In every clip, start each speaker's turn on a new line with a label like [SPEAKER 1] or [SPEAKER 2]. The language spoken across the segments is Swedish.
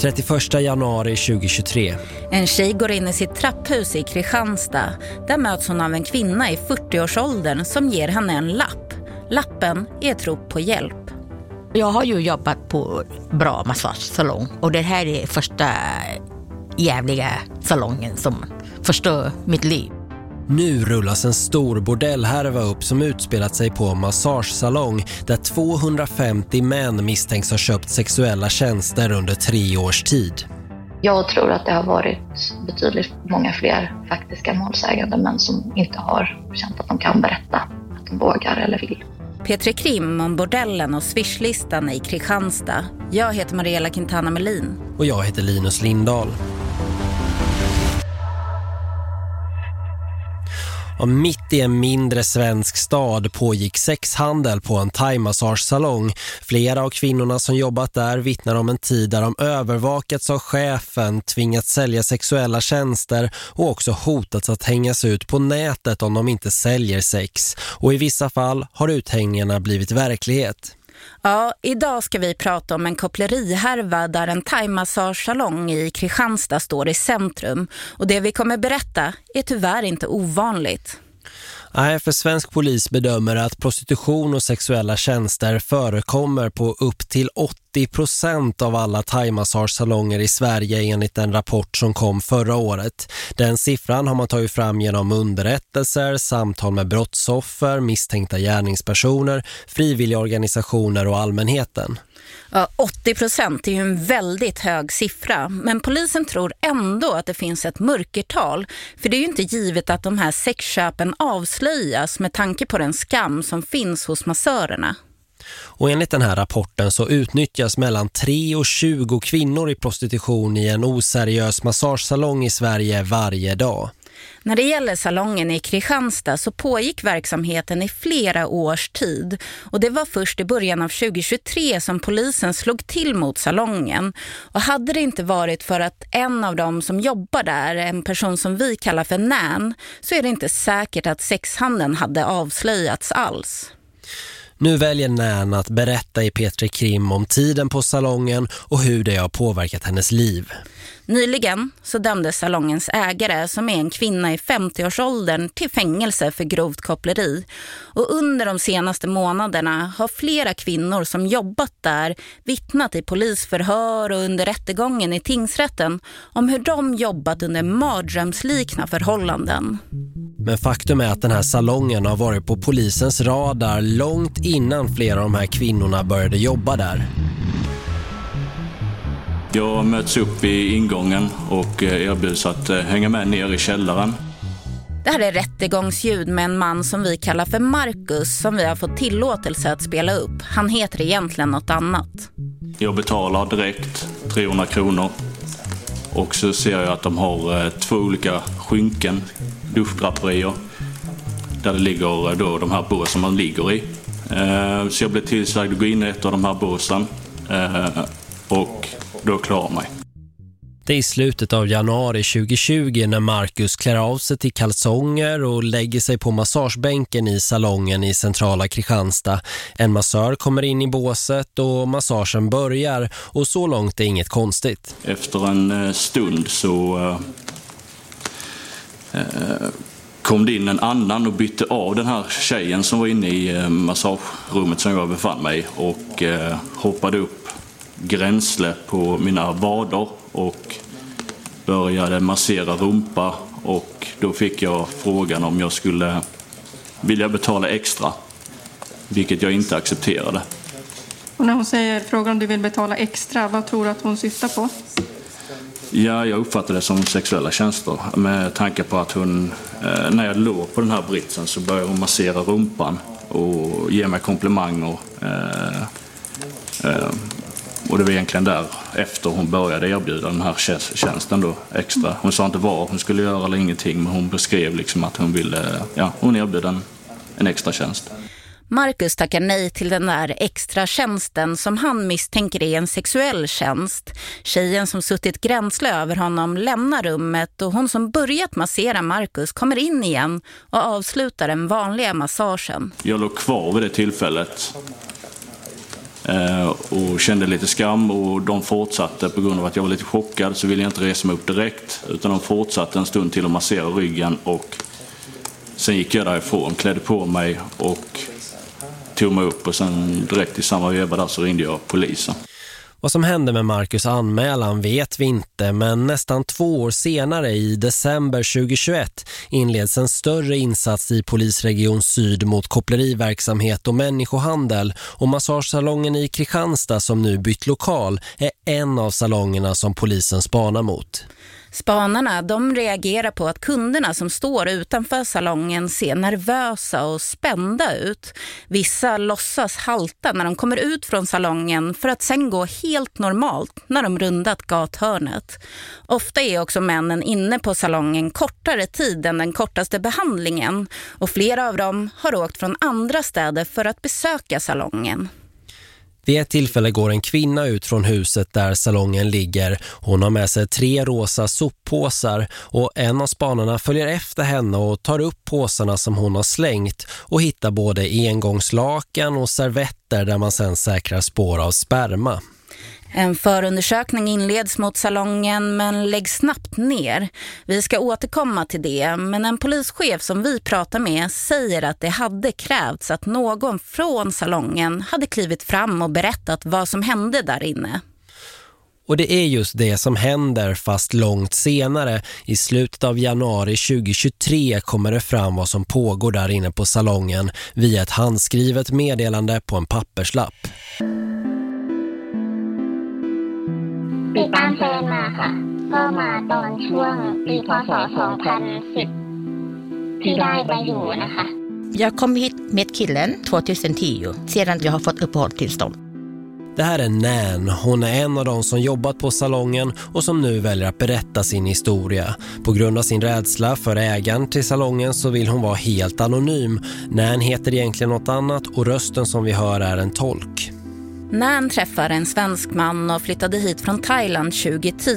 [SPEAKER 1] 31 januari 2023.
[SPEAKER 2] En tjej går in i sitt trapphus i Kristianstad. Där möts hon av en kvinna i 40-årsåldern som ger henne en lapp. Lappen är ett rop på hjälp.
[SPEAKER 3] Jag har ju jobbat på bra massagesalong och det här är första jävliga salongen som förstör mitt liv.
[SPEAKER 1] Nu rullas en stor bordellhärva upp som utspelat sig på en massagesalong där 250 män misstänks ha köpt sexuella tjänster under tre års tid.
[SPEAKER 4] Jag tror att det har varit betydligt många fler faktiska målsägande män som inte har känt att de kan berätta, att de vågar eller vill.
[SPEAKER 2] Petri Krim om bordellen och swishlistan i Kristianstad. Jag heter Mariella Quintana Melin.
[SPEAKER 1] Och jag heter Linus Lindahl. Och mitt i en mindre svensk stad pågick sexhandel på en thaimassagesalong. Flera av kvinnorna som jobbat där vittnar om en tid där de övervakats av chefen, tvingats sälja sexuella tjänster och också hotats att hängas ut på nätet om de inte säljer sex. Och i vissa fall har uthängningarna blivit verklighet.
[SPEAKER 2] Ja, idag ska vi prata om en kopplerihärva där en thaimassagesalong i Kristianstad står i centrum. Och det vi kommer berätta är tyvärr inte ovanligt.
[SPEAKER 1] Nej, för svensk polis bedömer att prostitution och sexuella tjänster förekommer på upp till 80 procent av alla thaimassagesalonger i Sverige enligt en rapport som kom förra året. Den siffran har man tagit fram genom underrättelser, samtal med brottsoffer, misstänkta gärningspersoner, frivilliga organisationer och allmänheten.
[SPEAKER 2] Ja, 80 procent är ju en väldigt hög siffra. Men polisen tror ändå att det finns ett mörkertal. För det är ju inte givet att de här sexköpen avslöjas med tanke på den skam som finns hos massörerna.
[SPEAKER 1] Och enligt den här rapporten så utnyttjas mellan 3 och 20 kvinnor i prostitution i en oseriös massagesalong i Sverige varje dag.
[SPEAKER 2] När det gäller salongen i Kristianstad så pågick verksamheten i flera års tid och det var först i början av 2023 som polisen slog till mot salongen. Och hade det inte varit för att en av dem som jobbar där, en person som vi kallar för Nän, så är det inte säkert att sexhandeln hade avslöjats alls.
[SPEAKER 1] Nu väljer Nän att berätta i Petri Krim om tiden på salongen och hur det har påverkat hennes liv.
[SPEAKER 2] Nyligen så dömdes salongens ägare som är en kvinna i 50-årsåldern till fängelse för grovt koppleri. Och under de senaste månaderna har flera kvinnor som jobbat där vittnat i polisförhör och under rättegången i tingsrätten om hur de jobbat under mardrömslikna förhållanden.
[SPEAKER 1] Men faktum är att den här salongen har varit på polisens radar långt innan flera av de här kvinnorna började jobba där.
[SPEAKER 5] Jag möts upp i ingången och eh, erbjuds att eh, hänga med ner i källaren.
[SPEAKER 2] Det här är rättegångsljud med en man som vi kallar för Marcus som vi har fått tillåtelse att spela upp. Han heter egentligen något annat.
[SPEAKER 5] Jag betalar direkt 300 kronor och så ser jag att de har eh, två olika skynken, duschdraperier där det ligger då de här båsen man ligger i. Så jag blev tillsagd att gå in i ett av de här båsen och då klarar mig.
[SPEAKER 1] Det är i slutet av januari 2020 när Marcus klär av sig till kalsonger och lägger sig på massagebänken i salongen i centrala Kristianstad. En massör kommer in i båset och massagen börjar och så långt är inget konstigt.
[SPEAKER 5] Efter en eh, stund så eh, Eh, kom det in en annan och bytte av den här tjejen som var inne i eh, massagerummet som jag befann mig och eh, hoppade upp gränsle på mina vader och började massera rumpa och då fick jag frågan om jag skulle vilja betala extra, vilket jag inte accepterade.
[SPEAKER 6] Och när hon säger frågan om du vill betala extra, vad tror du att hon syftar på?
[SPEAKER 5] Ja, jag uppfattade det som sexuella tjänster med tanke på att hon, eh, när jag låg på den här britsen så började hon massera rumpan och ge mig komplimanger. Eh, eh, och det var egentligen där efter hon började erbjuda den här tjänsten då extra. Hon sa inte vad hon skulle göra eller ingenting men hon beskrev liksom att hon ville, ja hon erbjöd en, en extra tjänst.
[SPEAKER 2] Marcus tackar nej till den där extra tjänsten som han misstänker är en sexuell tjänst. Tjejen som suttit gränsle över honom lämnar rummet och hon som börjat massera Marcus kommer in igen och avslutar den vanliga massagen.
[SPEAKER 5] Jag låg kvar vid det tillfället eh, och kände lite skam och de fortsatte på grund av att jag var lite chockad så ville jag inte resa mig upp direkt utan de fortsatte en stund till att massera ryggen och sen gick jag därifrån, klädde på mig och tog mig upp och sen direkt i samma veva där så ringde jag polisen.
[SPEAKER 1] Vad som hände med Marcus anmälan vet vi inte men nästan två år senare i december 2021 inleds en större insats i polisregion Syd mot koppleriverksamhet och människohandel och massagesalongen i Kristianstad som nu bytt lokal är en av salongerna som polisen spanar mot.
[SPEAKER 2] Spanarna de reagerar på att kunderna som står utanför salongen ser nervösa och spända ut. Vissa låtsas halta när de kommer ut från salongen för att sen gå helt normalt när de rundat gathörnet. Ofta är också männen inne på salongen kortare tid än den kortaste behandlingen och flera av dem har åkt från andra städer för att besöka salongen.
[SPEAKER 1] Vid ett tillfälle går en kvinna ut från huset där salongen ligger. Hon har med sig tre rosa soppåsar och en av spanarna följer efter henne och tar upp påsarna som hon har slängt och hittar både engångslakan och servetter där man sedan säkrar spår av sperma.
[SPEAKER 2] En förundersökning inleds mot salongen men läggs snabbt ner. Vi ska återkomma till det men en polischef som vi pratar med säger att det hade krävts att någon från salongen hade klivit fram och berättat vad som hände där inne.
[SPEAKER 1] Och det är just det som händer fast långt senare. I slutet av januari 2023 kommer det fram vad som pågår där inne på salongen via ett handskrivet meddelande på en papperslapp.
[SPEAKER 7] ติดตามแฟนมาค่ะ ก็มาตอนช่วงปีพศ 2010 ที่ได้ไปอยู่นะคะ
[SPEAKER 3] Jag kom hit med killen 2010 sedan jag har fått uppehållstillstånd.
[SPEAKER 1] Det här är Nan. Hon är en av de som jobbat på salongen och som nu väljer att berätta sin historia. På grund av sin rädsla för ägaren till salongen så vill hon vara helt anonym. Nan heter egentligen något annat och rösten som vi hör är en tolk.
[SPEAKER 2] Nan träffar en svensk man och flyttade hit från Thailand 2010.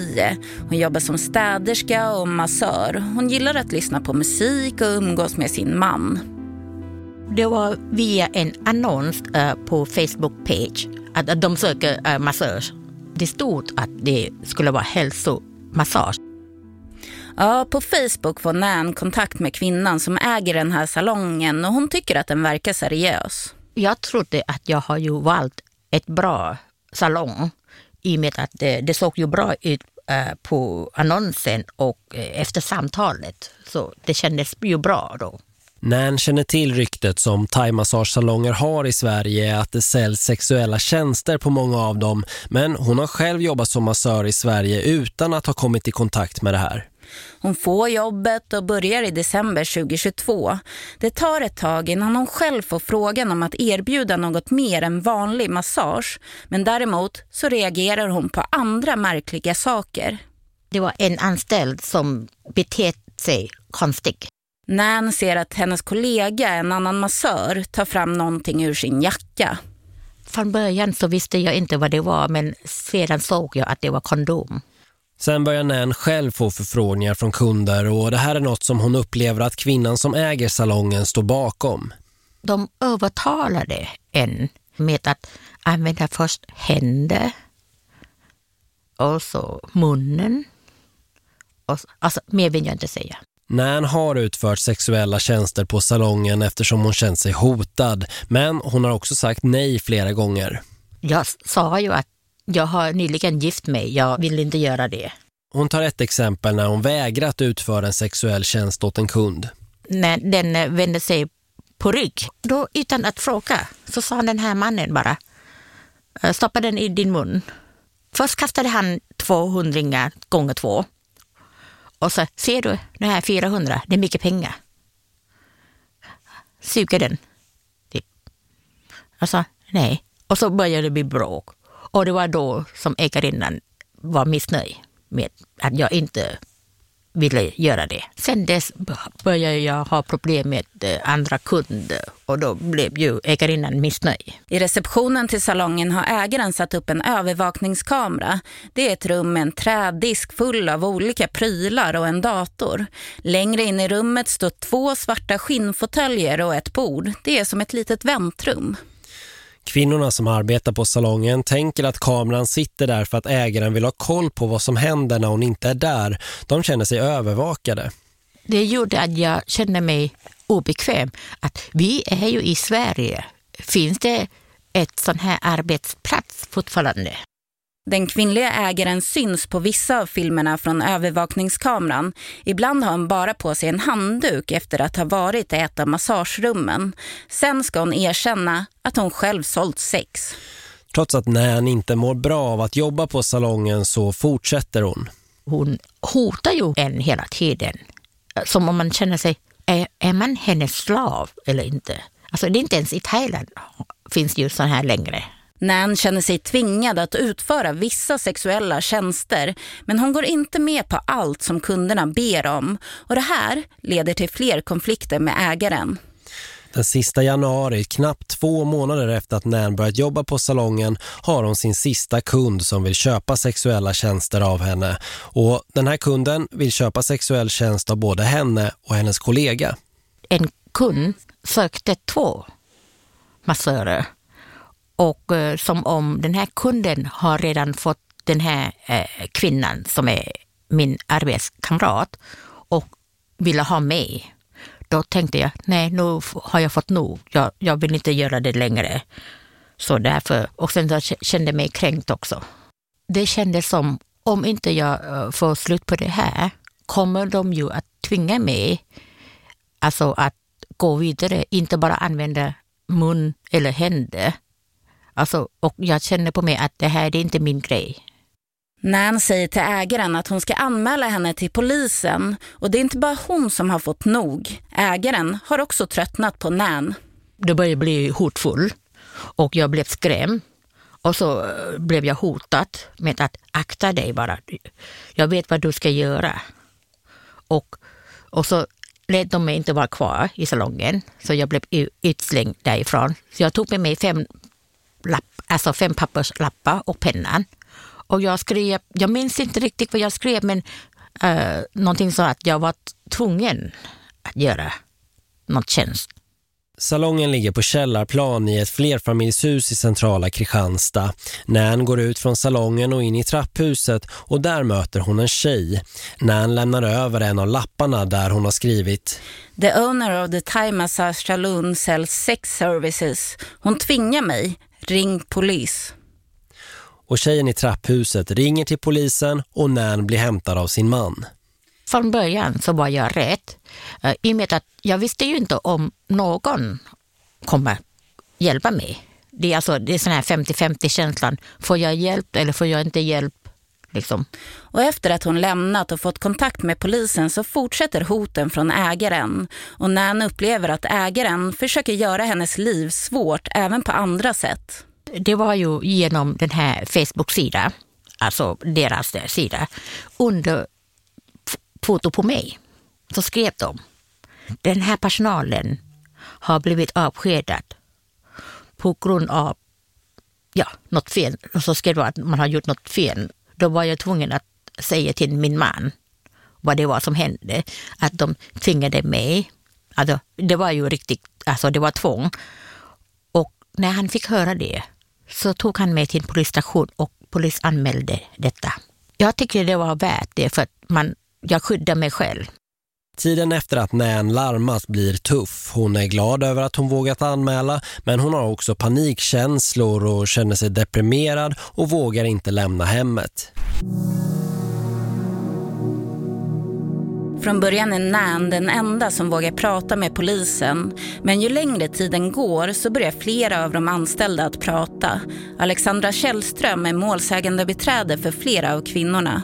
[SPEAKER 2] Hon jobbar som städerska och massör. Hon gillar att lyssna på musik och umgås med sin man.
[SPEAKER 3] Det var via en annons uh, på Facebook-page att de söker uh, massage. Det stod att det skulle vara hälsomassage.
[SPEAKER 2] Ja, på Facebook får Nan kontakt med kvinnan som äger den här salongen och hon tycker att den verkar seriös.
[SPEAKER 3] Jag trodde att jag har ju valt ett bra salong i och med att det, det såg ju bra ut eh, på annonsen och eh, efter samtalet. Så det kändes ju bra då.
[SPEAKER 1] Nan känner till ryktet som thaimassagesalonger har i Sverige att det säljs sexuella tjänster på många av dem men hon har själv jobbat som massör i Sverige utan att ha kommit i kontakt med det här.
[SPEAKER 2] Hon får jobbet och börjar i december 2022. Det tar ett tag innan hon själv får frågan om att erbjuda något mer än vanlig massage. Men däremot så reagerar hon på andra märkliga saker.
[SPEAKER 3] Det var en anställd som betett sig konstigt.
[SPEAKER 2] Nan ser att hennes kollega, en annan massör, tar fram någonting ur sin jacka.
[SPEAKER 3] Från början så visste jag inte vad det var men sedan såg jag att det var kondom.
[SPEAKER 1] Sen börjar Nan själv få förfrågningar från kunder och det här är något som hon upplever att kvinnan som äger salongen står bakom.
[SPEAKER 3] De övertalade en med att använda först händer och så munnen. Och, alltså, mer vill jag inte säga.
[SPEAKER 1] Nan har utfört sexuella tjänster på salongen eftersom hon känt sig hotad. Men hon har också sagt nej flera gånger.
[SPEAKER 3] Jag sa ju att jag har nyligen gift mig, jag vill inte göra det.
[SPEAKER 1] Hon tar ett exempel när hon vägrat utföra en sexuell tjänst åt en kund.
[SPEAKER 3] När den vände sig på rygg, då utan att fråga så sa den här mannen bara stoppa den i din mun. Först kastade han 200 gånger två. Och så ser du det här 400, det är mycket pengar. Suger den. Typ. Sa nej. Och så började det bli bråk. Och det var då som ägarinnan var missnöjd med att jag inte ville göra det. Sen dess började jag ha problem med eh, andra kunder och då blev ju ägarinnan missnöjd.
[SPEAKER 2] I receptionen till salongen har ägaren satt upp en övervakningskamera. Det är ett rum med en trädisk full av olika prylar och en dator. Längre in i rummet står två svarta skinnfåtöljer och ett bord. Det är som ett litet väntrum.
[SPEAKER 1] Kvinnorna som arbetar på salongen tänker att kameran sitter där för att ägaren vill ha koll på vad som händer när hon inte är där. De känner sig övervakade.
[SPEAKER 3] Det gjorde att jag kände mig obekväm. Att vi är ju i Sverige. Finns det ett sån här arbetsplats fortfarande?
[SPEAKER 2] Den kvinnliga ägaren syns på vissa av filmerna från övervakningskameran. Ibland har hon bara på sig en handduk efter att ha varit i ett av massagerummen. Sen ska hon erkänna att hon själv sålt sex.
[SPEAKER 1] Trots att Nän inte mår bra av att jobba på salongen så fortsätter hon.
[SPEAKER 3] Hon hotar ju en hela tiden. Som om man känner sig, är, är man hennes slav eller inte? Alltså det är inte ens i Thailand finns det ju sån här längre.
[SPEAKER 2] Nan känner sig tvingad att utföra vissa sexuella tjänster men hon går inte med på allt som kunderna ber om och det här leder till fler konflikter med ägaren.
[SPEAKER 1] Den sista januari, knappt två månader efter att Nan börjat jobba på salongen, har hon sin sista kund som vill köpa sexuella tjänster av henne. Och den här kunden vill köpa sexuell tjänst av både henne och hennes kollega.
[SPEAKER 3] En kund sökte två massörer och eh, som om den här kunden har redan fått den här eh, kvinnan som är min arbetskamrat och ville ha mig. Då tänkte jag, nej nu har jag fått nog. Jag, jag vill inte göra det längre. Så därför, och sen så kände jag mig kränkt också. Det kändes som, om inte jag eh, får slut på det här kommer de ju att tvinga mig alltså att gå vidare, inte bara använda mun eller händer Alltså, och jag känner på mig att det här är inte min grej.
[SPEAKER 2] Nan säger till ägaren att hon ska anmäla henne till polisen och det är inte bara hon som har fått nog. Ägaren har också tröttnat på Nan.
[SPEAKER 3] Det började bli hotfull och jag blev skrämd. Och så eh, blev jag hotad med att akta dig bara. Jag vet vad du ska göra. Och, och så lät de mig inte vara kvar i salongen, så jag blev utslängd därifrån. Så jag tog med mig fem lapp, alltså fem papperslappar och pennan. Och jag skrev, jag minns inte riktigt vad jag skrev, men uh, någonting så att jag var tvungen att göra något tjänst.
[SPEAKER 1] Salongen ligger på källarplan i ett flerfamiljshus i centrala Kristianstad. Nän går ut från salongen och in i trapphuset och där möter hon en tjej. Nän lämnar över en av lapparna där hon har skrivit
[SPEAKER 2] The owner of the Thai Massage Saloon sells sex services. Hon tvingar mig. Ring polis.
[SPEAKER 1] Och tjejen i trapphuset ringer till polisen och Nän blir hämtad av sin man.
[SPEAKER 3] Från början så var jag rädd. Eh, I och med att jag visste ju inte om någon kommer hjälpa mig. Det är alltså det är sån här 50-50 känslan. Får jag hjälp eller får jag inte hjälp? Liksom.
[SPEAKER 2] Och efter att hon lämnat och fått kontakt med polisen så fortsätter hoten från ägaren. Och Nan upplever att ägaren försöker göra hennes liv svårt även på andra sätt.
[SPEAKER 3] Det var ju genom den här Facebook-sidan, alltså deras sida, under foto på mig, så skrev de den här personalen har blivit avskedad på grund av ja, något fel. Och så skrev de att man har gjort något fel då var jag tvungen att säga till min man vad det var som hände. Att de tvingade mig. Alltså, det var ju riktigt, alltså det var tvång. Och när han fick höra det så tog han mig till en polisstation och polisanmälde detta. Jag tycker det var värt det för att man, jag skyddar mig själv.
[SPEAKER 1] Tiden efter att Nän larmas blir tuff. Hon är glad över att hon vågat anmäla men hon har också panikkänslor och känner sig deprimerad och vågar inte lämna hemmet.
[SPEAKER 2] Från början är Nan den enda som vågar prata med polisen. Men ju längre tiden går så börjar flera av de anställda att prata. Alexandra Källström är målsägande beträde för flera av kvinnorna.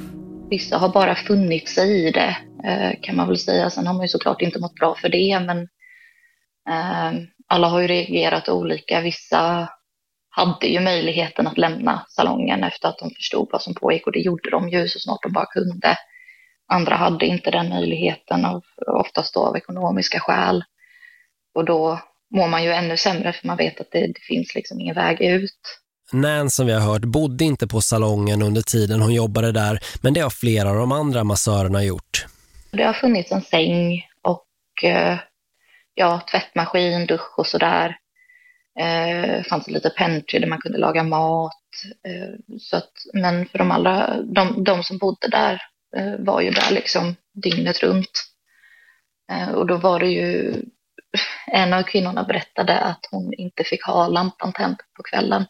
[SPEAKER 4] Vissa har bara funnit sig i det Eh, kan man väl säga. Sen har man ju såklart inte mått bra för det, men eh, alla har ju reagerat olika. Vissa hade ju möjligheten att lämna salongen efter att de förstod vad som pågick och det gjorde de ju så snart de bara kunde. Andra hade inte den möjligheten, av, oftast då av ekonomiska skäl. Och då mår man ju ännu sämre för man vet att det, det finns liksom ingen väg ut.
[SPEAKER 1] Nan som vi har hört bodde inte på salongen under tiden hon jobbade där men det har flera av de andra massörerna gjort.
[SPEAKER 4] Det har funnits en säng och eh, ja, tvättmaskin, dusch och sådär. Eh, fanns det lite pantry där man kunde laga mat. Eh, så att, men för de allra, de, de som bodde där eh, var ju där liksom dygnet runt. Eh, och då var det ju, en av kvinnorna berättade att hon inte fick ha lampan tänd på kvällen.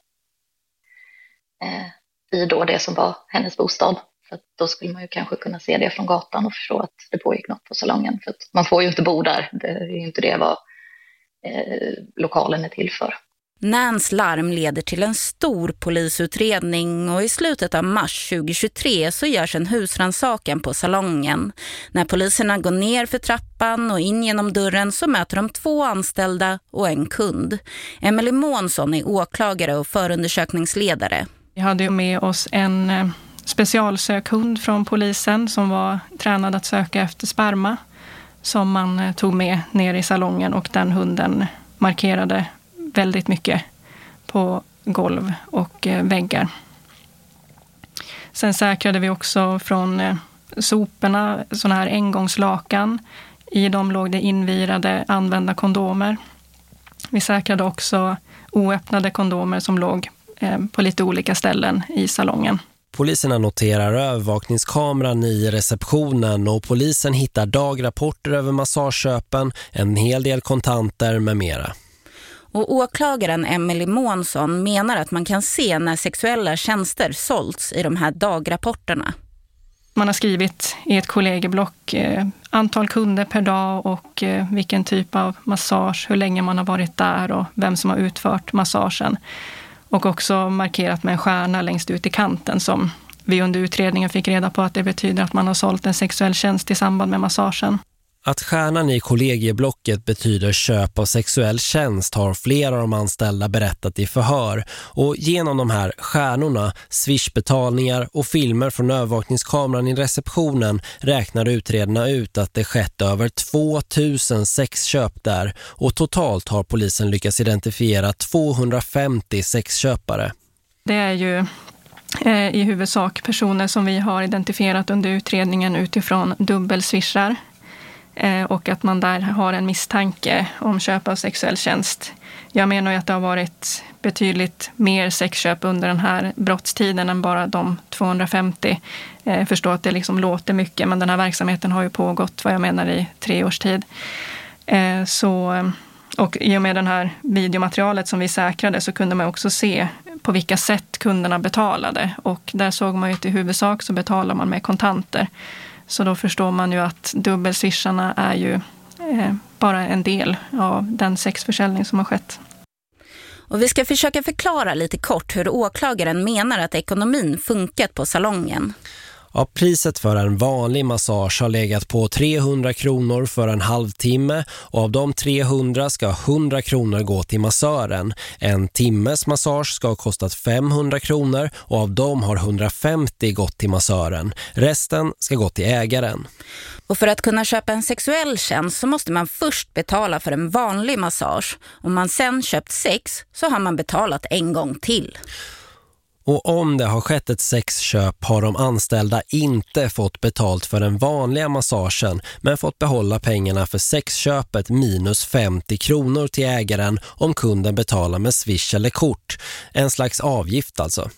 [SPEAKER 4] Eh, I då det som var hennes bostad. För då skulle man ju kanske kunna se det från gatan och förstå att det pågick något på salongen. För man får ju inte bo där, det är ju inte det vad eh, lokalen är till för.
[SPEAKER 2] Nans larm leder till en stor polisutredning och i slutet av mars 2023 så görs en husransakan på salongen. När poliserna går ner för trappan och in genom dörren så möter de två anställda och en kund. Emily Månsson är åklagare och förundersökningsledare.
[SPEAKER 6] Vi hade med oss en eh, specialsökhund från polisen som var tränad att söka efter sperma som man eh, tog med ner i salongen och den hunden markerade väldigt mycket på golv och eh, väggar. Sen säkrade vi också från eh, soporna sådana här engångslakan. I dem låg det invirade använda kondomer. Vi säkrade också oöppnade kondomer som låg på lite olika ställen i salongen.
[SPEAKER 1] Poliserna noterar övervakningskameran i receptionen och polisen hittar dagrapporter över massageköpen, en hel del kontanter med mera.
[SPEAKER 2] Och åklagaren Emily Månsson menar att man kan se när sexuella tjänster sålts i de här dagrapporterna.
[SPEAKER 6] Man har skrivit i ett kollegieblock eh, antal kunder per dag och eh, vilken typ av massage, hur länge man har varit där och vem som har utfört massagen. Och också markerat med en stjärna längst ut i kanten som vi under utredningen fick reda på att det betyder att man har sålt en sexuell tjänst i samband med massagen.
[SPEAKER 1] Att stjärnan i kollegieblocket betyder köp av sexuell tjänst har flera av de anställda berättat i förhör. Och genom de här stjärnorna, swishbetalningar och filmer från övervakningskameran i receptionen räknar utredarna ut att det skett över 2000 sexköp där. Och totalt har polisen lyckats identifiera 250 sexköpare.
[SPEAKER 6] Det är ju eh, i huvudsak personer som vi har identifierat under utredningen utifrån dubbelswishar Eh, och att man där har en misstanke om köp av sexuell tjänst. Jag menar ju att det har varit betydligt mer sexköp under den här brottstiden än bara de 250. Jag förstår att det liksom låter mycket, men den här verksamheten har ju pågått, vad jag menar, i tre års tid. Eh, så, och i och med det här videomaterialet som vi säkrade så kunde man också se på vilka sätt kunderna betalade. Och där såg man ju att i huvudsak så betalar man med kontanter. Så då förstår man ju att dubbelswisharna är ju eh, bara en del av den sexförsäljning som har skett.
[SPEAKER 2] Och vi ska försöka förklara lite kort hur åklagaren menar att ekonomin funkat på salongen.
[SPEAKER 1] Ja, priset för en vanlig massage har legat på 300 kronor för en halvtimme och av de 300 ska 100 kronor gå till massören. En timmes massage ska ha kostat 500 kronor och av dem har 150 gått till massören. Resten ska gå till ägaren.
[SPEAKER 2] Och för att kunna köpa en sexuell tjänst så måste man först betala för en vanlig massage. Om man sen köpt sex så har man betalat en gång till.
[SPEAKER 1] Och om det har skett ett sexköp har de anställda inte fått betalt för den vanliga massagen men fått behålla pengarna för sexköpet minus 50 kronor till ägaren om kunden betalar med swish eller kort. En slags avgift alltså.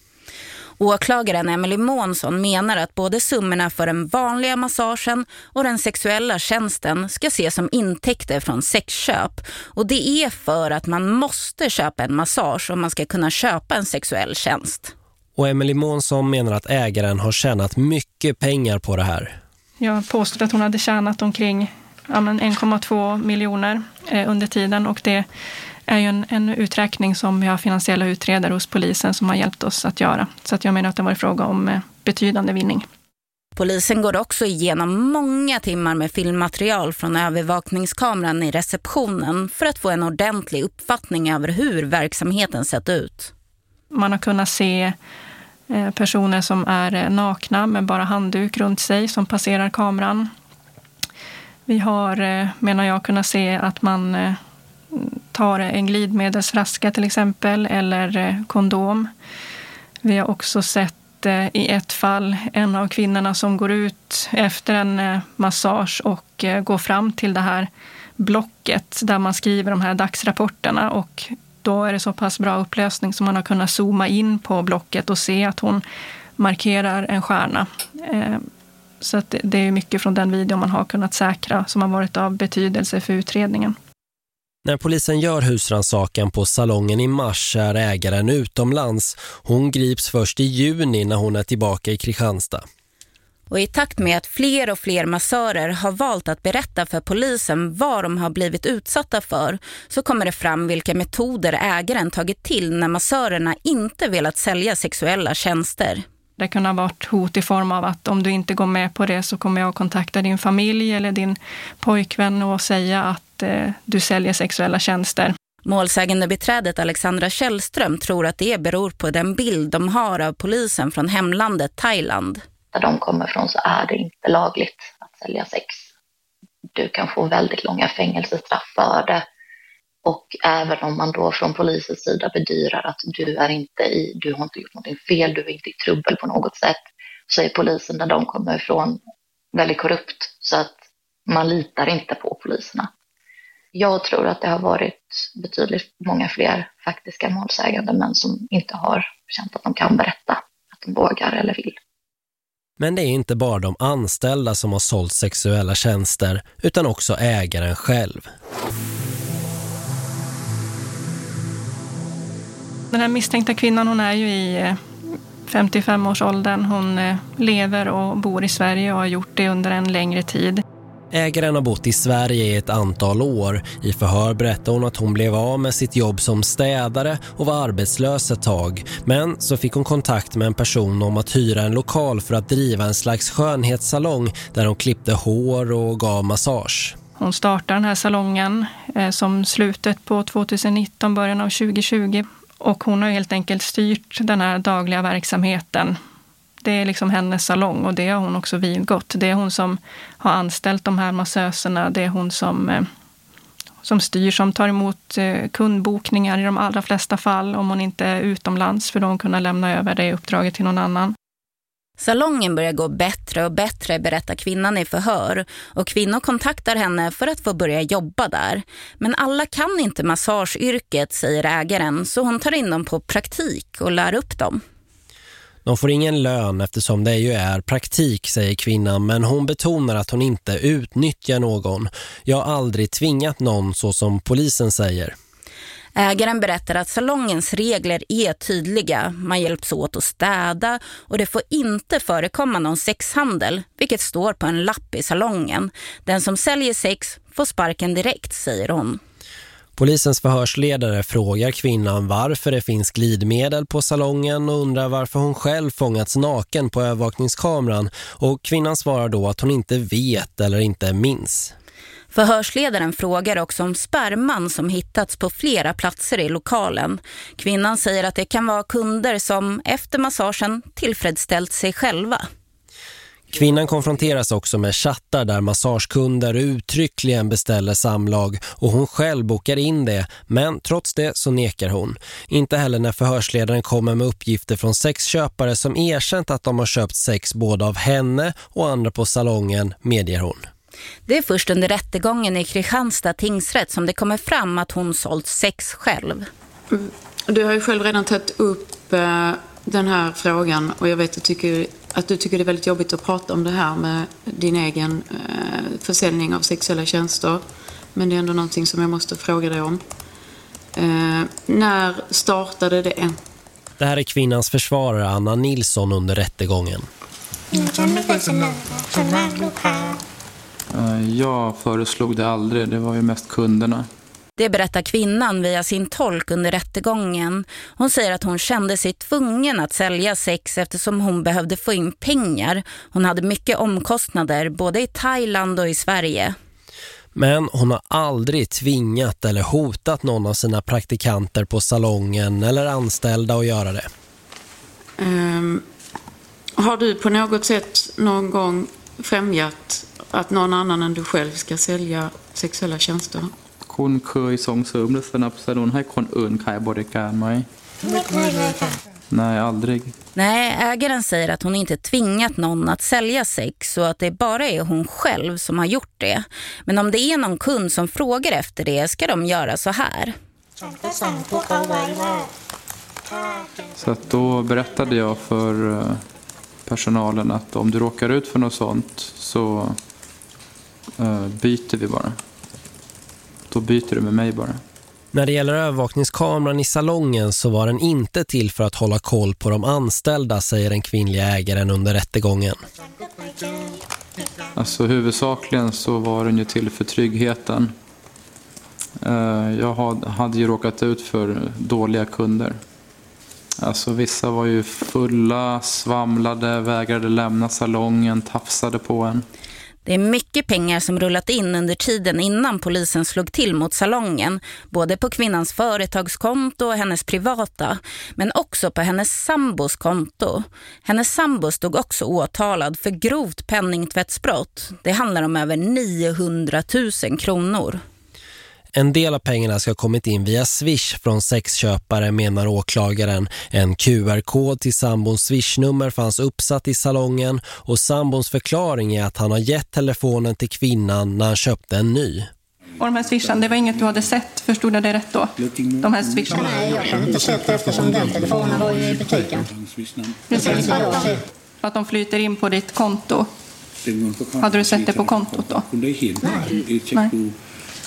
[SPEAKER 2] Åklagaren Emily Månsson menar att både summorna för den vanliga massagen och den sexuella tjänsten ska ses som intäkter från sexköp. Och det är för att man måste köpa en massage om man ska kunna köpa en sexuell tjänst.
[SPEAKER 1] Och Emily Månsson menar att ägaren har tjänat mycket pengar på det här.
[SPEAKER 6] Jag påstod att hon hade tjänat omkring ja, 1,2 miljoner eh, under tiden och det är ju en, en uträkning som vi har finansiella utredare hos polisen som har hjälpt oss att göra. Så att jag menar att det var fråga om eh, betydande vinning.
[SPEAKER 2] Polisen går också igenom många timmar med filmmaterial från övervakningskameran i receptionen för att få en ordentlig uppfattning över hur verksamheten sett ut.
[SPEAKER 6] Man har kunnat se eh, personer som är eh, nakna med bara handduk runt sig som passerar kameran. Vi har, menar jag, kunnat se att man tar en glidmedelsflaska till exempel eller eh, kondom. Vi har också sett eh, i ett fall en av kvinnorna som går ut efter en eh, massage och går fram till det här blocket där man skriver de här dagsrapporterna och då är det så pass bra upplösning som man har kunnat zooma in på blocket och se att hon markerar en stjärna. Så att det är mycket från den videon man har kunnat säkra som har varit av betydelse för utredningen.
[SPEAKER 1] När polisen gör husransakan på salongen i mars är ägaren utomlands. Hon grips först i juni när hon är tillbaka i Kristianstad.
[SPEAKER 2] Och i takt med att fler och fler massörer har valt att berätta för polisen vad de har blivit utsatta för så kommer det fram vilka metoder ägaren tagit till när massörerna inte velat sälja sexuella tjänster.
[SPEAKER 6] Det kan ha varit hot i form av att om du inte går med på det så kommer jag att kontakta din familj eller din pojkvän och säga att eh, du säljer sexuella tjänster.
[SPEAKER 2] Målsägande beträdet Alexandra Källström tror att det beror på den bild de har av polisen från hemlandet Thailand.
[SPEAKER 4] Där de kommer från så är det inte lagligt att sälja sex. Du kan få väldigt långa fängelsestraff för det. Och även om man då från polisens sida bedyrar att du är inte i, du har inte gjort någonting fel, du är inte i trubbel på något sätt, så är polisen där de kommer ifrån väldigt korrupt. Så att man litar inte på poliserna. Jag tror att det har varit betydligt många fler faktiska målsägande men som inte har känt att de kan berätta, att de vågar eller vill.
[SPEAKER 1] Men det är inte bara de anställda som har sålt sexuella tjänster utan också ägaren själv.
[SPEAKER 6] Den här misstänkta kvinnan hon är ju i 55-årsåldern. Eh, hon eh, lever och bor i Sverige och har gjort det under en längre tid.
[SPEAKER 1] Ägaren har bott i Sverige i ett antal år. I förhör berättade hon att hon blev av med sitt jobb som städare och var arbetslös ett tag. Men så fick hon kontakt med en person om att hyra en lokal för att driva en slags skönhetssalong där hon klippte hår och gav massage.
[SPEAKER 6] Hon startade den här salongen eh, som slutet på 2019, början av 2020 och hon har helt enkelt styrt den här dagliga verksamheten. Det är liksom hennes salong och det har hon också vidgått. Det är hon som har anställt de här massöserna. Det är hon som, eh, som styr, som tar emot eh, kundbokningar i de allra flesta fall om hon inte är utomlands för då hon kunna lämna över det uppdraget till någon annan.
[SPEAKER 2] Salongen börjar gå bättre och bättre, berättar kvinnan i förhör. Och kvinnor kontaktar henne för att få börja jobba där. Men alla kan inte massageyrket, säger ägaren, så hon tar in dem på praktik och lär upp dem.
[SPEAKER 1] De får ingen lön eftersom det ju är praktik, säger kvinnan, men hon betonar att hon inte utnyttjar någon. Jag har aldrig tvingat någon så som polisen säger.
[SPEAKER 2] Ägaren berättar att salongens regler är tydliga. Man hjälps åt att städa och det får inte förekomma någon sexhandel, vilket står på en lapp i salongen. Den som säljer sex får sparken direkt, säger hon.
[SPEAKER 1] Polisens förhörsledare frågar kvinnan varför det finns glidmedel på salongen och undrar varför hon själv fångats naken på övervakningskameran och kvinnan svarar då att hon inte vet eller inte minns.
[SPEAKER 2] Förhörsledaren frågar också om sperman som hittats på flera platser i lokalen. Kvinnan säger att det kan vara kunder som efter massagen tillfredsställt sig själva.
[SPEAKER 1] Kvinnan konfronteras också med chattar där massagekunder uttryckligen beställer samlag och hon själv bokar in det men trots det så nekar hon. Inte heller när förhörsledaren kommer med uppgifter från sexköpare som erkänt att de har köpt sex både av henne och andra på salongen medger hon.
[SPEAKER 2] Det är först under rättegången i Kristianstad tingsrätt som det kommer fram att hon sålt sex själv.
[SPEAKER 8] Mm. Du har ju själv redan tagit upp eh, den här frågan och jag vet att du tycker, att du tycker det är väldigt jobbigt att prata om det här med din egen eh, försäljning av sexuella tjänster. Men det är ändå någonting som jag måste fråga dig om. Eh, när startade det?
[SPEAKER 1] Det här är kvinnans försvarare Anna Nilsson under rättegången.
[SPEAKER 9] Eh, jag föreslog det aldrig, det var ju mest kunderna.
[SPEAKER 2] Det berättar kvinnan via sin tolk under rättegången. Hon säger att hon kände sig tvungen att sälja sex eftersom hon behövde få in pengar. Hon hade mycket omkostnader både i Thailand och i Sverige.
[SPEAKER 1] Men hon har aldrig tvingat eller hotat någon av sina praktikanter på salongen eller anställda att göra det.
[SPEAKER 8] Um, har du på något sätt någon gång främjat att någon annan än du själv ska sälja sexuella tjänster?
[SPEAKER 9] คุณเคยส่งเสริมหรือสนับสนุนให้คนอื่นขายบริการไหม Nej, aldrig.
[SPEAKER 2] Nej, ägaren säger att hon inte tvingat någon att sälja sex och att det bara är hon själv som har gjort det. Men om det är någon kund som frågar efter det ska de göra så här.
[SPEAKER 9] Så att då berättade jag för eh, personalen att om du råkar ut för något sånt så uh, byter vi bara. Då byter du med mig bara.
[SPEAKER 1] När det gäller övervakningskameran i salongen så var den inte till för att hålla koll på de anställda, säger den kvinnliga ägaren under rättegången.
[SPEAKER 9] Alltså huvudsakligen så var den ju till för tryggheten. Eh, jag hade ju råkat ut för dåliga kunder. Alltså vissa var ju fulla, svamlade, vägrade lämna salongen, tafsade på en.
[SPEAKER 2] Det är mycket pengar som rullat in under tiden innan polisen slog till mot salongen. Både på kvinnans företagskonto och hennes privata. Men också på hennes sambos konto. Hennes sambo stod också åtalad för grovt penningtvättsbrott. Det handlar om över 900 000 kronor.
[SPEAKER 1] En del av pengarna ska ha kommit in via Swish från sexköpare menar åklagaren. En QR-kod till sambons Swish-nummer fanns uppsatt i salongen och sambons förklaring är att han har gett telefonen till kvinnan när han köpte en ny.
[SPEAKER 6] Och de här swishan, det var inget du hade sett, förstod jag det rätt då? De här swishan?
[SPEAKER 7] Nej, jag kan inte sett eftersom den telefonen var i butiken.
[SPEAKER 6] Precis. Att de flyter in på ditt konto. Hade du sett det på kontot då?
[SPEAKER 7] Nej.
[SPEAKER 6] Nej.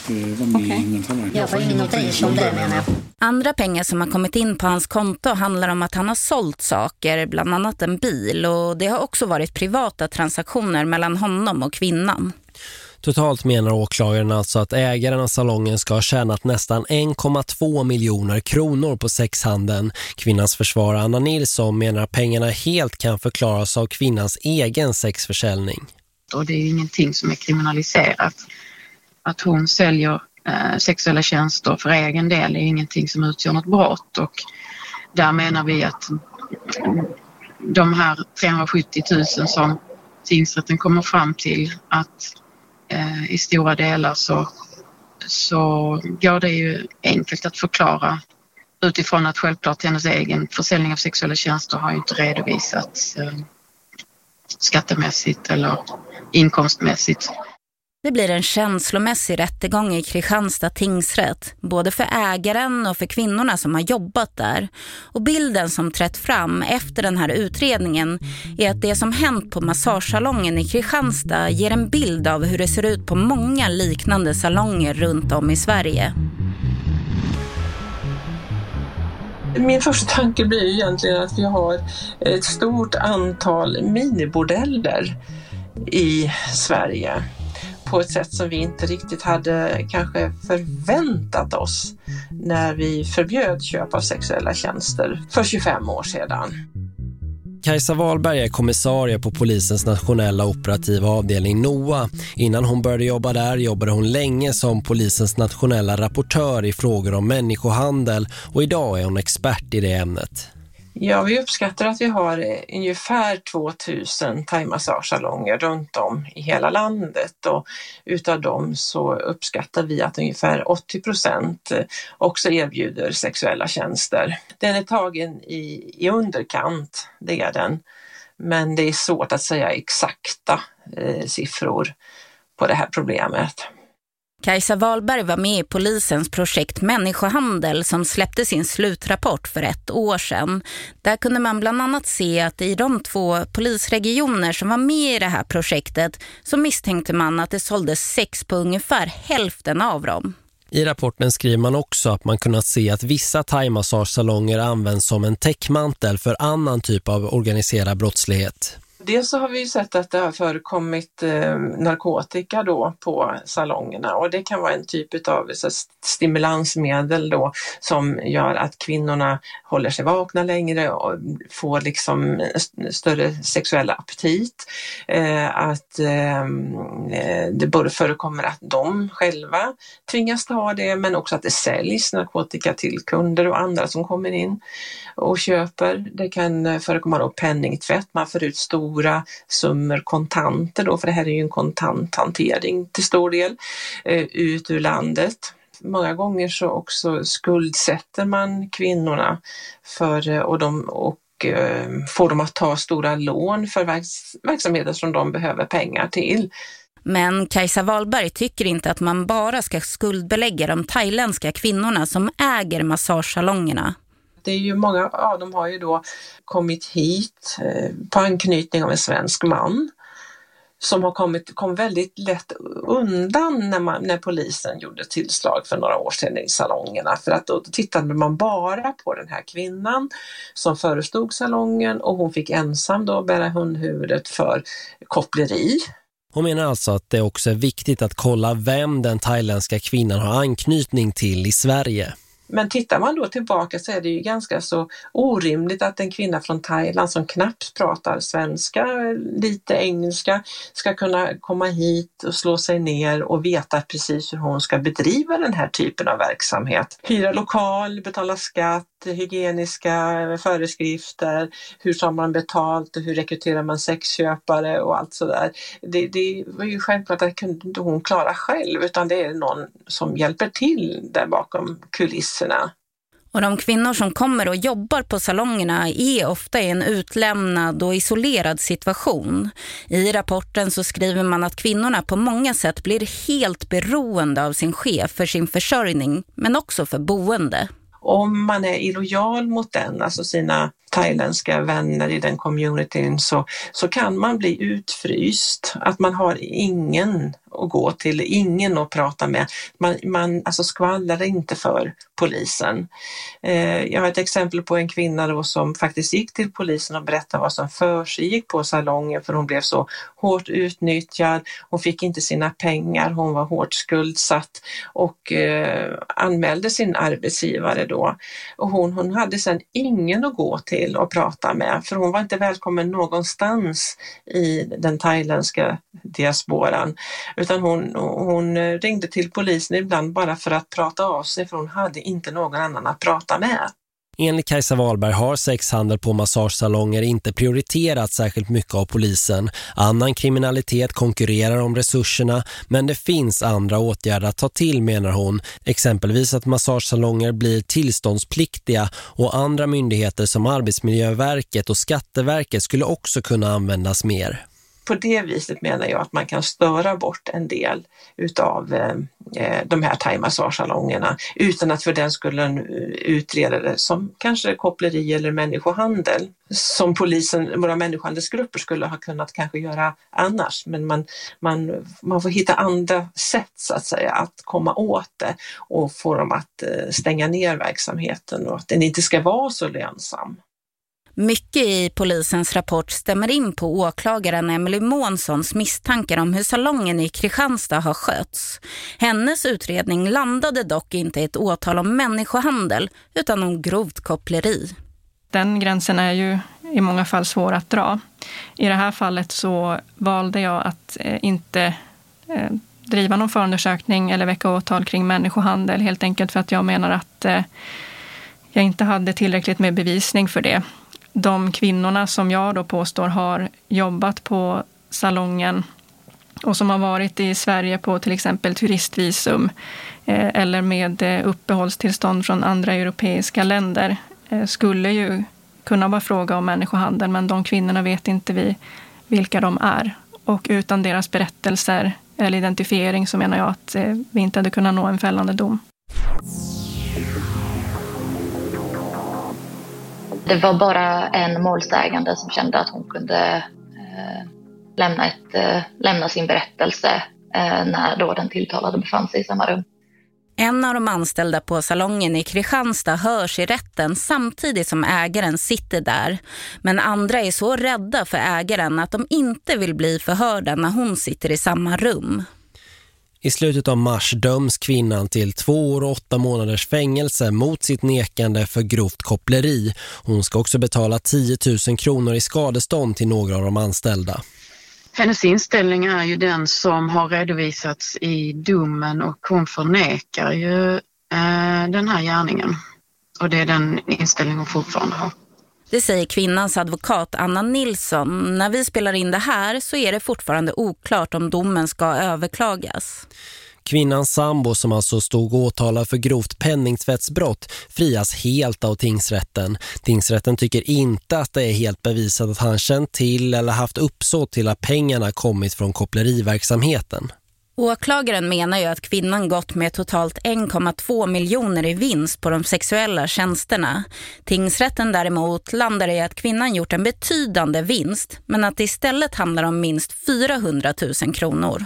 [SPEAKER 7] Okay. Jag får ingen notis om det menar jag.
[SPEAKER 2] Andra pengar som har kommit in på hans konto handlar om att han har sålt saker, bland annat en bil. Och det har också varit privata transaktioner mellan honom och kvinnan.
[SPEAKER 1] Totalt menar åklagaren alltså att ägaren av salongen ska ha tjänat nästan 1,2 miljoner kronor på sexhandeln. Kvinnans försvarare Anna Nilsson menar att pengarna helt kan förklaras av kvinnans egen sexförsäljning.
[SPEAKER 8] Och det är ingenting som är kriminaliserat att hon säljer eh, sexuella tjänster för egen del är ingenting som utgör något brott och där menar vi att de här 370 000 som tingsrätten kommer fram till att eh, i stora delar så, så går det ju enkelt att förklara utifrån att självklart hennes egen försäljning av sexuella tjänster har ju inte redovisats eh, skattemässigt eller inkomstmässigt.
[SPEAKER 2] Det blir en känslomässig rättegång i Kristianstad tingsrätt, både för ägaren och för kvinnorna som har jobbat där. Och bilden som trätt fram efter den här utredningen är att det som hänt på massagesalongen i Kristianstad ger en bild av hur det ser ut på många liknande salonger runt om i Sverige.
[SPEAKER 10] Min första tanke blir egentligen att vi har ett stort antal minibordeller i Sverige på ett sätt som vi inte riktigt hade kanske förväntat oss när vi förbjöd köp av sexuella tjänster för 25 år sedan.
[SPEAKER 1] Kajsa Wahlberg är kommissarie på polisens nationella operativa avdelning NOA. Innan hon började jobba där jobbade hon länge som polisens nationella rapportör i frågor om människohandel och idag är hon expert i det ämnet.
[SPEAKER 10] Ja, vi uppskattar att vi har eh, ungefär 2000 thaimassagesalonger runt om i hela landet och utav dem så uppskattar vi att ungefär 80 procent eh, också erbjuder sexuella tjänster. Den är tagen i, i underkant, det är den. Men det är svårt att säga exakta eh, siffror på det här problemet.
[SPEAKER 2] Kajsa Wahlberg var med i polisens projekt Människohandel som släppte sin slutrapport för ett år sedan. Där kunde man bland annat se att i de två polisregioner som var med i det här projektet så misstänkte man att det såldes sex på ungefär hälften av dem.
[SPEAKER 1] I rapporten skriver man också att man kunnat se att vissa thaimassagesalonger används som en täckmantel för annan typ av organiserad brottslighet.
[SPEAKER 10] Dels så har vi sett att det har förekommit eh, narkotika då på salongerna och det kan vara en typ av så, stimulansmedel då som gör att kvinnorna håller sig vakna längre och får liksom större sexuell aptit. Eh, att ehm, eh, det både förekommer att de själva tvingas ta det men också att det säljs narkotika till kunder och andra som kommer in och köper. Det kan eh, förekomma då penningtvätt, man får ut stora stora summor kontanter då, för det här är ju en kontanthantering till stor del, eh, ut ur landet. Många gånger så också skuldsätter man kvinnorna för, eh, och, de, och eh, får dem att ta stora lån för verksamheter som de behöver pengar till.
[SPEAKER 2] Men Kajsa Wahlberg tycker inte att man bara ska skuldbelägga de thailändska kvinnorna som äger massagesalongerna.
[SPEAKER 10] Det är ju många av dem har ju då kommit hit eh, på anknytning av en svensk man som har kommit, kom väldigt lätt undan när, man, när polisen gjorde tillslag för några år sedan i salongerna. För att då tittade man bara på den här kvinnan som förestod salongen och hon fick ensam då bära hundhuvudet för koppleri.
[SPEAKER 1] Hon menar alltså att det också är viktigt att kolla vem den thailändska kvinnan har anknytning till i Sverige.
[SPEAKER 10] Men tittar man då tillbaka så är det ju ganska så orimligt att en kvinna från Thailand som knappt pratar svenska, lite engelska, ska kunna komma hit och slå sig ner och veta precis hur hon ska bedriva den här typen av verksamhet. Hyra lokal, betala skatt, hygieniska föreskrifter, hur tar man betalt och hur rekryterar man sexköpare och allt sådär. Det, det var ju självklart att kunde inte hon klara själv utan det är någon som hjälper till där bakom kulisserna.
[SPEAKER 2] Och de kvinnor som kommer och jobbar på salongerna är ofta i en utlämnad och isolerad situation. I rapporten så skriver man att kvinnorna på många sätt blir helt beroende av sin chef för sin försörjning men också för boende
[SPEAKER 10] om man är illojal mot den, alltså sina thailändska vänner i den communityn, så, så kan man bli utfryst. Att man har ingen att gå till, ingen att prata med. Man, man alltså skvallrar inte för polisen. Eh, jag har ett exempel på en kvinna då som faktiskt gick till polisen och berättade vad som för sig gick på salongen för hon blev så hårt utnyttjad. Hon fick inte sina pengar, hon var hårt skuldsatt och eh, anmälde sin arbetsgivare då. Och hon, hon hade sedan ingen att gå till och prata med för hon var inte välkommen någonstans i den thailändska diasporan utan hon, hon eh, ringde till polisen ibland bara för att prata av sig för hon hade inte någon annan att prata med.
[SPEAKER 1] Enligt Kajsa Wahlberg har sexhandel på massagesalonger inte prioriterats särskilt mycket av polisen. Annan kriminalitet konkurrerar om resurserna men det finns andra åtgärder att ta till menar hon. Exempelvis att massagesalonger blir tillståndspliktiga och andra myndigheter som Arbetsmiljöverket och Skatteverket skulle också kunna användas mer
[SPEAKER 10] på det viset menar jag att man kan störa bort en del utav eh, de här thaimassagesalongerna utan att för den skulle utreda det som kanske koppleri eller människohandel som polisen, våra människohandelsgrupper skulle ha kunnat kanske göra annars. Men man, man, man får hitta andra sätt så att säga att komma åt det och få dem att eh, stänga ner verksamheten och att den inte ska vara så lönsam.
[SPEAKER 2] Mycket i polisens rapport stämmer in på åklagaren Emily Månssons misstankar om hur salongen i Kristianstad har skötts. Hennes utredning landade dock inte i ett åtal om människohandel utan om grovt koppleri.
[SPEAKER 6] Den gränsen är ju i många fall svår att dra. I det här fallet så valde jag att eh, inte eh, driva någon förundersökning eller väcka åtal kring människohandel helt enkelt för att jag menar att eh, jag inte hade tillräckligt med bevisning för det de kvinnorna som jag då påstår har jobbat på salongen och som har varit i Sverige på till exempel turistvisum eh, eller med eh, uppehållstillstånd från andra europeiska länder eh, skulle ju kunna vara fråga om människohandel men de kvinnorna vet inte vi vilka de är. Och utan deras berättelser eller identifiering så menar jag att vi inte hade kunnat nå en fällande dom.
[SPEAKER 4] Det var bara en målsägande som kände att hon kunde eh, lämna, ett, eh, lämna sin berättelse eh, när då den tilltalade befann sig i samma rum.
[SPEAKER 2] En av de anställda på salongen i Kristianstad hörs i rätten samtidigt som ägaren sitter där. Men andra är så rädda för ägaren att de inte vill bli förhörda när hon sitter i samma rum.
[SPEAKER 1] I slutet av mars döms kvinnan till två år och åtta månaders fängelse mot sitt nekande för grovt koppleri. Hon ska också betala 10 000 kronor i skadestånd till några av de anställda.
[SPEAKER 11] Hennes inställning är ju den som har redovisats i domen och hon förnekar ju eh, den här gärningen. Och det är den inställning hon fortfarande har.
[SPEAKER 2] Det säger kvinnans advokat Anna Nilsson. När vi spelar in det här så är det fortfarande oklart om domen ska överklagas.
[SPEAKER 1] Kvinnans sambo som alltså stod åtalad för grovt penningtvättsbrott frias helt av tingsrätten. Tingsrätten tycker inte att det är helt bevisat att han känt till eller haft uppsåt till att pengarna kommit från koppleriverksamheten.
[SPEAKER 2] Åklagaren menar ju att kvinnan gått med totalt 1,2 miljoner i vinst på de sexuella tjänsterna. Tingsrätten däremot landar i att kvinnan gjort en betydande vinst men att det istället handlar om minst 400 000 kronor.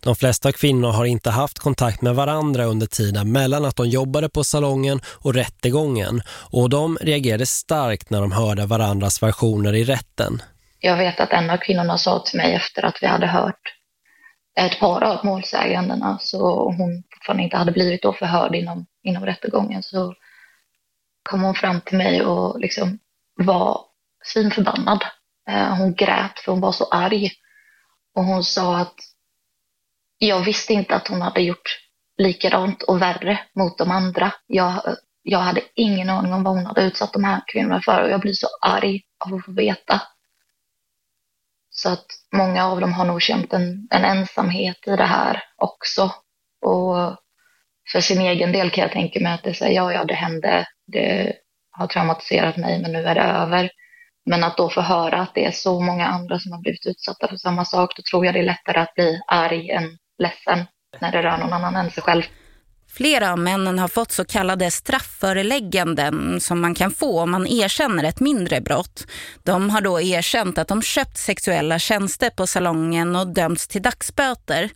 [SPEAKER 1] De flesta kvinnor har inte haft kontakt med varandra under tiden mellan att de jobbade på salongen och rättegången och de reagerade starkt när de hörde varandras versioner i rätten.
[SPEAKER 4] Jag vet att en av kvinnorna sa till mig efter att vi hade hört ett par av målsägandena så hon fortfarande inte hade blivit då förhörd inom, inom rättegången så kom hon fram till mig och liksom var svinförbannad. Eh, hon grät för hon var så arg och hon sa att jag visste inte att hon hade gjort likadant och värre mot de andra. Jag, jag hade ingen aning om vad hon hade utsatt de här kvinnorna för och jag blir så arg av att få veta. Så att många av dem har nog känt en, en ensamhet i det här också. Och för sin egen del kan jag tänka mig att det säger ja, ja, det hände, det har traumatiserat mig, men nu är det över. Men att då få höra att det är så många andra som har blivit utsatta för samma sak, då tror jag det är lättare att bli arg än ledsen när det rör någon annan än sig själv.
[SPEAKER 2] Flera av männen har fått så kallade straffförelägganden som man kan få om man erkänner ett mindre brott. De har då erkänt att de köpt sexuella tjänster på salongen och dömts till dagsböter.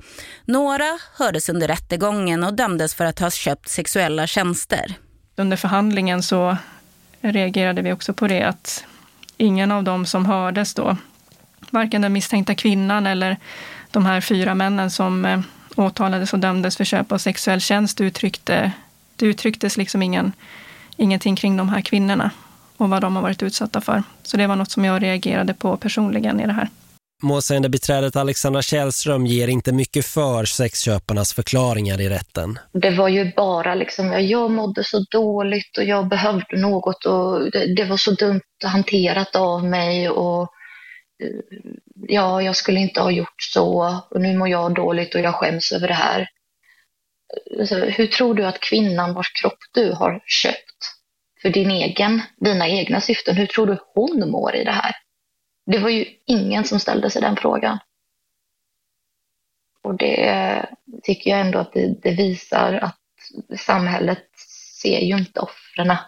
[SPEAKER 2] Några hördes under rättegången och dömdes för att ha köpt sexuella tjänster.
[SPEAKER 6] Under förhandlingen så reagerade vi också på det att ingen av dem som hördes då, varken den misstänkta kvinnan eller de här fyra männen som eh, åtalades och dömdes för köp av sexuell tjänst uttryckte, det uttrycktes liksom ingen, ingenting kring de här kvinnorna och vad de har varit utsatta för. Så det var något som jag reagerade på personligen i det här.
[SPEAKER 1] Målsägande beträdet Alexandra Källström ger inte mycket för sexköparnas förklaringar i rätten.
[SPEAKER 4] Det var ju bara liksom, jag mådde så dåligt och jag behövde något och det, det var så dumt hanterat av mig och ja, jag skulle inte ha gjort så och nu mår jag dåligt och jag skäms över det här. Alltså, hur tror du att kvinnan vars kropp du har köpt för din egen, dina egna syften, hur tror du hon mår i det här? Det var ju ingen som ställde sig den frågan. Och det tycker jag ändå att det, det visar att samhället ser ju inte offren eh,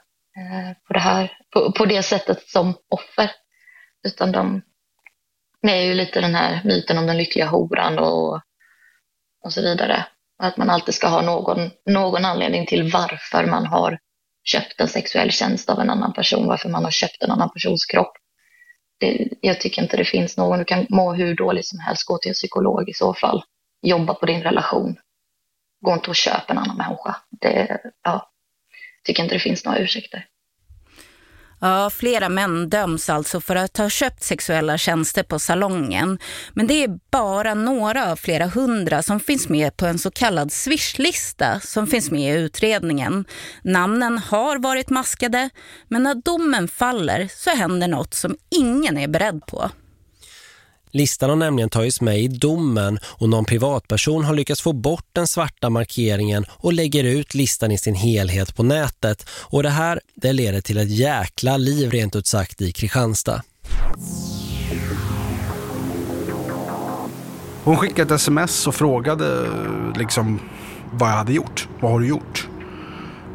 [SPEAKER 4] på det här, på, på det sättet som offer, utan de det är ju lite den här myten om den lyckliga horan och, och så vidare. Att man alltid ska ha någon, någon anledning till varför man har köpt en sexuell tjänst av en annan person, varför man har köpt en annan persons kropp. Det, jag tycker inte det finns någon, du kan må hur dåligt som helst, gå till en psykolog i så fall, jobba på din relation. Gå inte och köp en annan människa. Det, ja, tycker inte det finns några ursäkter.
[SPEAKER 2] Ja, flera män döms alltså för att ha köpt sexuella tjänster på salongen. Men det är bara några av flera hundra som finns med på en så kallad swishlista som finns med i utredningen. Namnen har varit maskade, men när domen faller så händer något som ingen är beredd på.
[SPEAKER 1] Listan har nämligen tagits med i domen och någon privatperson har lyckats få bort den svarta markeringen och lägger ut listan i sin helhet på nätet. Och det här det leder till ett jäkla liv rent ut sagt i Kristianstad.
[SPEAKER 12] Hon skickade ett sms och frågade liksom vad jag hade gjort. Vad har du gjort?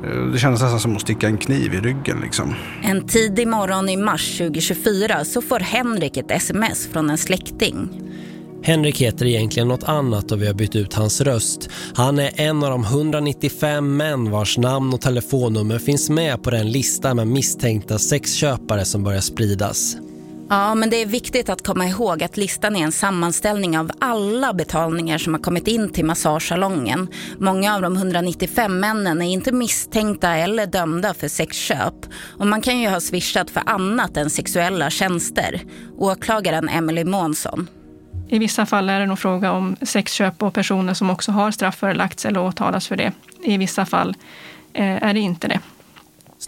[SPEAKER 12] Eh, det kändes nästan som att sticka en kniv i ryggen. Liksom.
[SPEAKER 2] En tidig morgon i mars 2024 så får Henrik ett sms från en släkting.
[SPEAKER 1] Henrik heter egentligen något annat och vi har bytt ut hans röst. Han är en av de 195 män vars namn och telefonnummer finns med på den lista med misstänkta sexköpare som börjar spridas.
[SPEAKER 2] Ja, men det är viktigt att komma ihåg att listan är en sammanställning av alla betalningar som har kommit in till massagesalongen. Många av de 195 männen är inte misstänkta eller dömda för sexköp. Och man kan ju ha swishat för annat än sexuella tjänster. Åklagaren Emily Månsson.
[SPEAKER 6] I vissa fall är det nog fråga om sexköp och personer som också har straffförelagts eller åtalas för det. I vissa fall eh, är det inte det.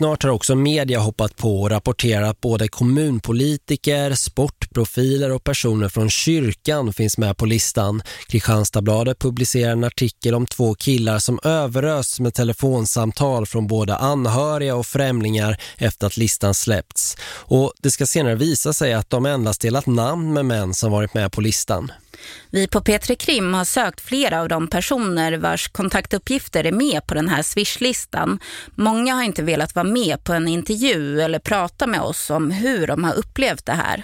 [SPEAKER 1] Snart har också media hoppat på och rapporterat både kommunpolitiker, sportprofiler och personer från kyrkan finns med på listan. Kristianstadsbladet publicerar en artikel om två killar som överösts med telefonsamtal från både anhöriga och främlingar efter att listan släppts. Och det ska senare visa sig att de endast delat namn med män som varit med på listan.
[SPEAKER 2] Vi på Petri Krim har sökt flera av de personer vars kontaktuppgifter är med på den här swishlistan. Många har inte velat vara med på en intervju eller prata med oss om hur de har upplevt det här.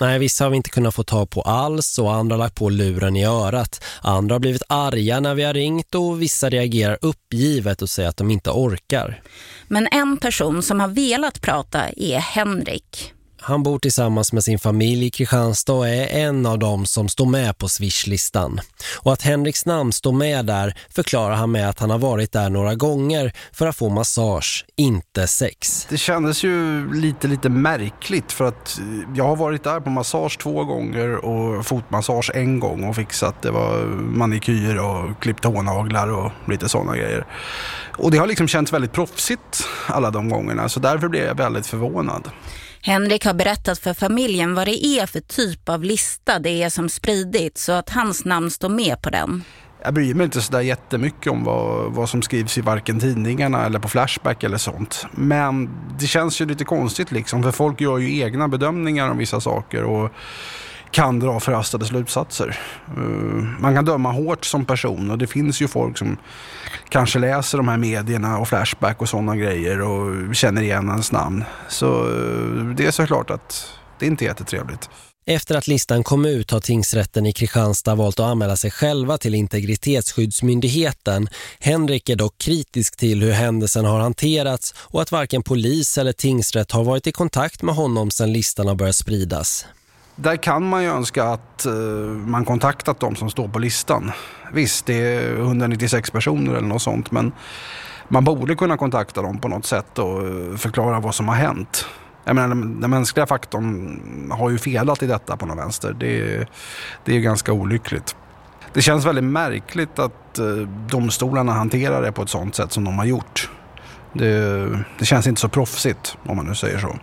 [SPEAKER 1] Nej, vissa har vi inte kunnat få ta på alls och andra har lagt på luren i örat. Andra har blivit arga när vi har ringt och vissa reagerar uppgivet och säger att de inte orkar.
[SPEAKER 2] Men en person som har velat prata är Henrik.
[SPEAKER 1] Han bor tillsammans med sin familj i Kristianstad och är en av dem som står med på Swish-listan. Och att Henriks namn står med där förklarar han med att han har varit där några gånger för att få massage, inte sex.
[SPEAKER 12] Det kändes ju lite, lite märkligt för att eh, jag har varit där på massage två gånger och fotmassage en gång och fixat. Det var manikyr och klippt hårnaglar och lite sådana grejer. Och det har liksom känts väldigt proffsigt alla de gångerna så därför blev jag väldigt förvånad.
[SPEAKER 2] Henrik har berättat för familjen vad det är för typ av lista det är som spridit så att hans namn står med på den.
[SPEAKER 12] Jag bryr mig inte sådär jättemycket om vad, vad som skrivs i varken tidningarna eller på Flashback eller sånt. Men det känns ju lite konstigt liksom för folk gör ju egna bedömningar om vissa saker och kan dra förhastade slutsatser. Eh, man kan döma hårt som person och det finns ju folk som kanske läser de här medierna och Flashback och sådana grejer och känner igen hans namn. Så eh, det är såklart att det inte är jättetrevligt.
[SPEAKER 1] Efter att listan kom ut har tingsrätten i Kristianstad valt att anmäla sig själva till integritetsskyddsmyndigheten. Henrik är dock kritisk till hur händelsen har hanterats och att varken polis eller tingsrätt har varit i kontakt med honom sedan listan har börjat spridas.
[SPEAKER 12] Där kan man ju önska att eh, man kontaktat de som står på listan. Visst, det är 196 personer eller något sånt, men man borde kunna kontakta dem på något sätt och eh, förklara vad som har hänt. Jag menar, den mänskliga faktorn har ju felat i detta på något vänster. Det, det är ganska olyckligt. Det känns väldigt märkligt att eh, domstolarna hanterar det på ett sånt sätt som de har gjort. Det, det känns inte så proffsigt, om man nu säger så.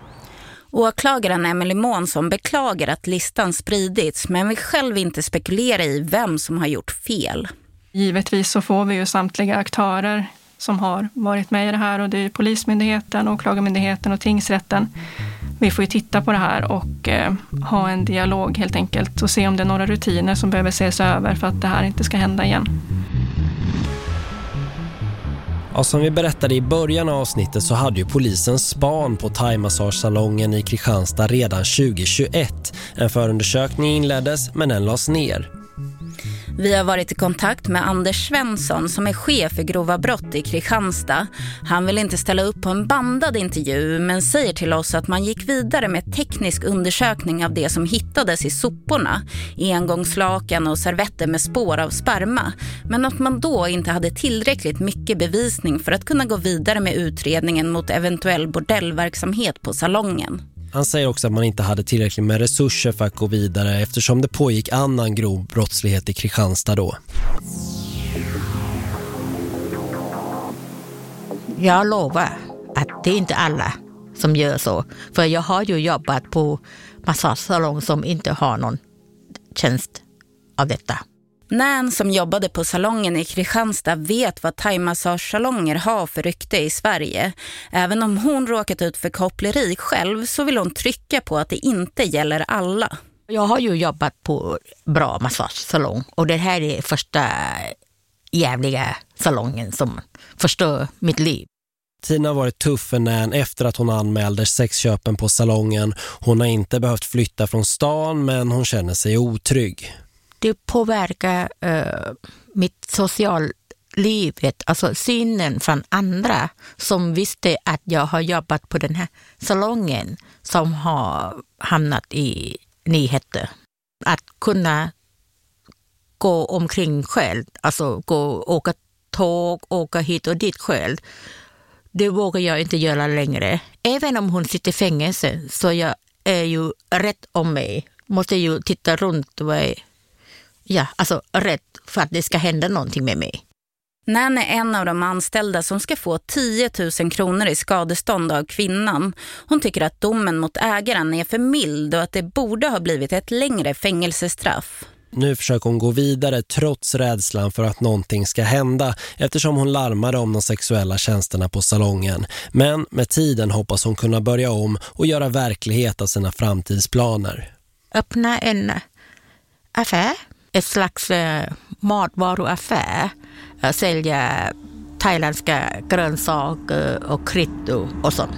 [SPEAKER 2] Åklagaren Emily Månsson beklagar att listan spridits men vill själv inte spekulera i vem som har gjort fel.
[SPEAKER 6] Givetvis så får vi ju samtliga aktörer som har varit med i det här och det är Polismyndigheten, Åklagarmyndigheten och Tingsrätten. Vi får ju titta på det här och eh, ha en dialog helt enkelt och se om det är några rutiner som behöver ses över för att det här inte ska hända igen.
[SPEAKER 1] Ja, som vi berättade i början av avsnittet så hade ju polisen span på thaimassagesalongen i Kristianstad redan 2021. En förundersökning inleddes men den lades ner.
[SPEAKER 2] Vi har varit i kontakt med Anders Svensson som är chef för grova brott i Kristianstad. Han vill inte ställa upp på en bandad intervju men säger till oss att man gick vidare med teknisk undersökning av det som hittades i soporna. Engångslakan och servetter med spår av sperma. Men att man då inte hade tillräckligt mycket bevisning för att kunna gå vidare med utredningen mot eventuell bordellverksamhet på salongen.
[SPEAKER 1] Han säger också att man inte hade tillräckligt med resurser för att gå vidare eftersom det pågick annan grov brottslighet i Kristianstad då.
[SPEAKER 3] Jag lovar att det är inte alla som gör så. För jag har ju jobbat på massagesalong som inte har någon tjänst av detta.
[SPEAKER 2] Nän som jobbade på salongen i Kristianstad vet vad thaimassagesalonger har för rykte i Sverige. Även om hon råkat ut för koppleri själv så vill hon trycka på att det inte gäller alla.
[SPEAKER 3] Jag har ju jobbat på bra massagesalong och det här är första jävliga salongen som förstör mitt liv.
[SPEAKER 1] Tina har varit tuff för Nän efter att hon anmälde sexköpen på salongen. Hon har inte behövt flytta från stan men hon känner sig otrygg
[SPEAKER 3] det påverkar uh, eh, mitt sociallivet, alltså synen från andra som visste att jag har jobbat på den här salongen som har hamnat i nyheter. Att kunna gå omkring själv, alltså gå, åka tåg, åka hit och dit själv. Det vågar jag inte göra längre. Även om hon sitter i fängelse så jag är ju rätt om mig. Måste ju titta runt vad ja, alltså rätt för att det ska hända någonting med mig.
[SPEAKER 2] Nan är en av de anställda som ska få 10 000 kronor i skadestånd av kvinnan. Hon tycker att domen mot ägaren är för mild och att det borde ha blivit ett längre fängelsestraff.
[SPEAKER 1] Nu försöker hon gå vidare trots rädslan för att någonting ska hända eftersom hon larmade om de sexuella tjänsterna på salongen. Men med tiden hoppas hon kunna börja om och göra verklighet av sina framtidsplaner.
[SPEAKER 3] Öppna en affär, ett slags eh, matvaruaffär. Sälja thailändska grönsaker och kryddor och sånt.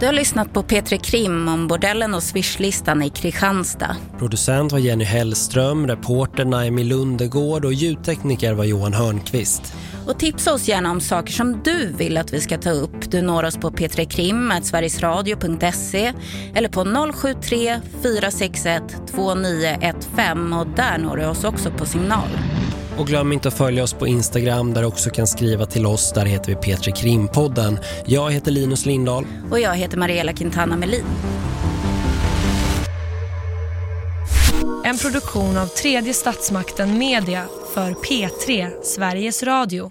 [SPEAKER 2] Du har lyssnat på Petri Krim om bordellen och swishlistan i Kristianstad.
[SPEAKER 1] Producent var Jenny Hellström, reporter Naimi Lundegård och ljudtekniker var Johan Hörnqvist.
[SPEAKER 2] Och tipsa oss gärna om saker som du vill att vi ska ta upp. Du når oss på p3krim.sverigesradio.se eller på 073 461 2915 och där når du oss också på signal.
[SPEAKER 1] Och glöm inte att följa oss på Instagram där du också kan skriva till oss. Där heter vi Petri Krimpodden. Jag heter Linus Lindahl.
[SPEAKER 2] Och jag heter Mariella Quintana Melin.
[SPEAKER 13] En produktion av tredje statsmakten Media för P3 Sveriges Radio.